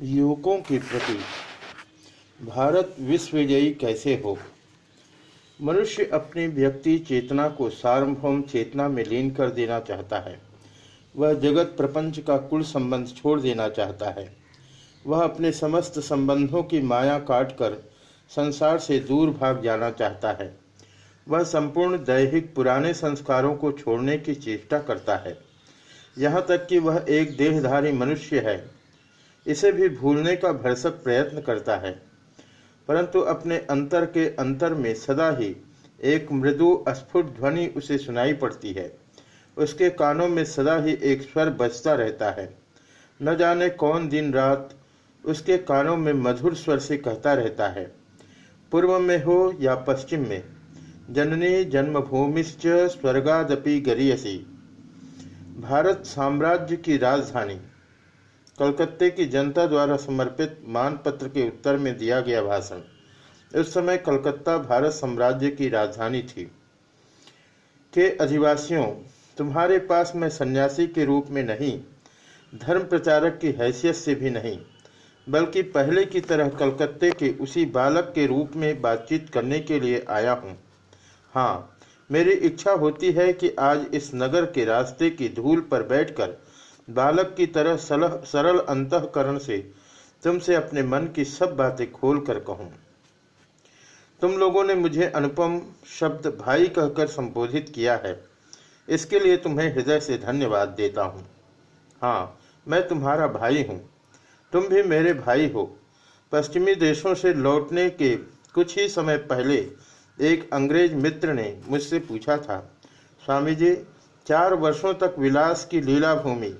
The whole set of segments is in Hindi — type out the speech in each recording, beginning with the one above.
युवकों के प्रति, भारत विश्वविजयी कैसे हो? मनुष्य अपनी व्यक्ति चेतना को सार्वभौम चेतना में लीन कर देना चाहता है। वह जगत प्रपंच का कुल संबंध छोड़ देना चाहता है। वह अपने समस्त संबंधों की माया काटकर संसार से दूर भाग जाना चाहता है। वह संपूर्ण दैहिक पुराने संस्कारों को छोड़ने की चेष्टा करता है। यहाँ तक कि वह एक देहधारी मनुष्य है। इसे भी भूलने का भरसक प्रयत्न करता है। परंतु अपने अंतर के अंतर में सदा ही एक मृदु अस्फुट ध्वनि उसे सुनाई पड़ती है। उसके कानों में सदा ही एक स्वर बजता रहता है। न जाने कौन दिन रात उसके कानों में मधुर स्वर से कहता रहता है। पूर्व में हो या पश्चिम में, जननी जन्मभूमिश्च स्वर्गादपि गरियसी। भारत साम्राज्य की राजधानी। कलकत्ते की जनता द्वारा समर्पित मानपत्र के उत्तर में दिया गया भाषण। उस समय कलकत्ता भारत साम्राज्य की राजधानी थी। के अधिवासियों, तुम्हारे पास मैं सन्यासी के रूप में नहीं, धर्म प्रचारक की हैसियत से भी नहीं, बल्कि पहले की तरह कलकत्ते के उसी बालक के रूप में बातचीत करने के लिए आया हूँ। हाँ मेरी इच्छा होती है कि आज इस नगर के रास्ते की धूल पर बैठकर बालक की तरह सलह सरल अंतकरण से तुमसे अपने मन की सब बातें खोल कर कहूँ। तुम लोगों ने मुझे अनुपम शब्द भाई कहकर संबोधित किया है। इसके लिए तुम्हें हृदय से धन्यवाद देता हूँ। हाँ मैं तुम्हारा भाई हूँ। तुम भी मेरे भाई हो। पश्चिमी देशों से लौटने के कुछ ही समय पहले एक अंग्रेज़ मित्र ने मुझसे पूछा था, स्वामी जी, चार वर्षों तक विलास की लीला भूमि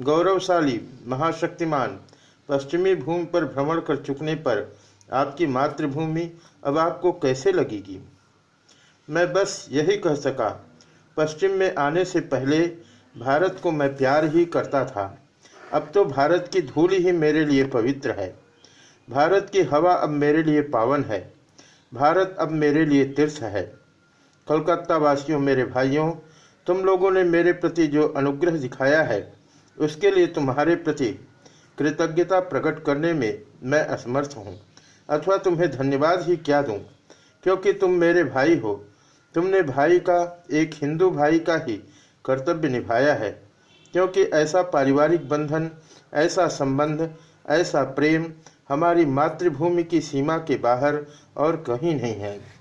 गौरवशाली, महाशक्तिमान, पश्चिमी भूमि पर भ्रमण कर चुकने पर आपकी मातृभूमि अब आपको कैसे लगेगी? मैं बस यही कह सका, पश्चिम में आने से पहले भारत को मैं प्यार ही करता था। अब तो भारत की धूल ही मेरे लिए पवित्र है। भारत की हवा अब मेरे लिए पावन है। भारत अब मेरे लिए तीर्थ है। कलकत्ता वासियों मेरे भाइयों, तुम लोगों ने मेरे प्रति जो अनुग्रह दिखाया है उसके लिए तुम्हारे प्रति कृतज्ञता प्रकट करने में मैं असमर्थ हूँ। अथवा तुम्हें धन्यवाद ही क्या दूँ? क्योंकि तुम मेरे भाई हो। तुमने भाई का, एक हिंदू भाई का ही कर्तव्य निभाया है। क्योंकि ऐसा पारिवारिक बंधन, ऐसा संबंध, ऐसा प्रेम हमारी मातृभूमि की सीमा के बाहर और कहीं नहीं है।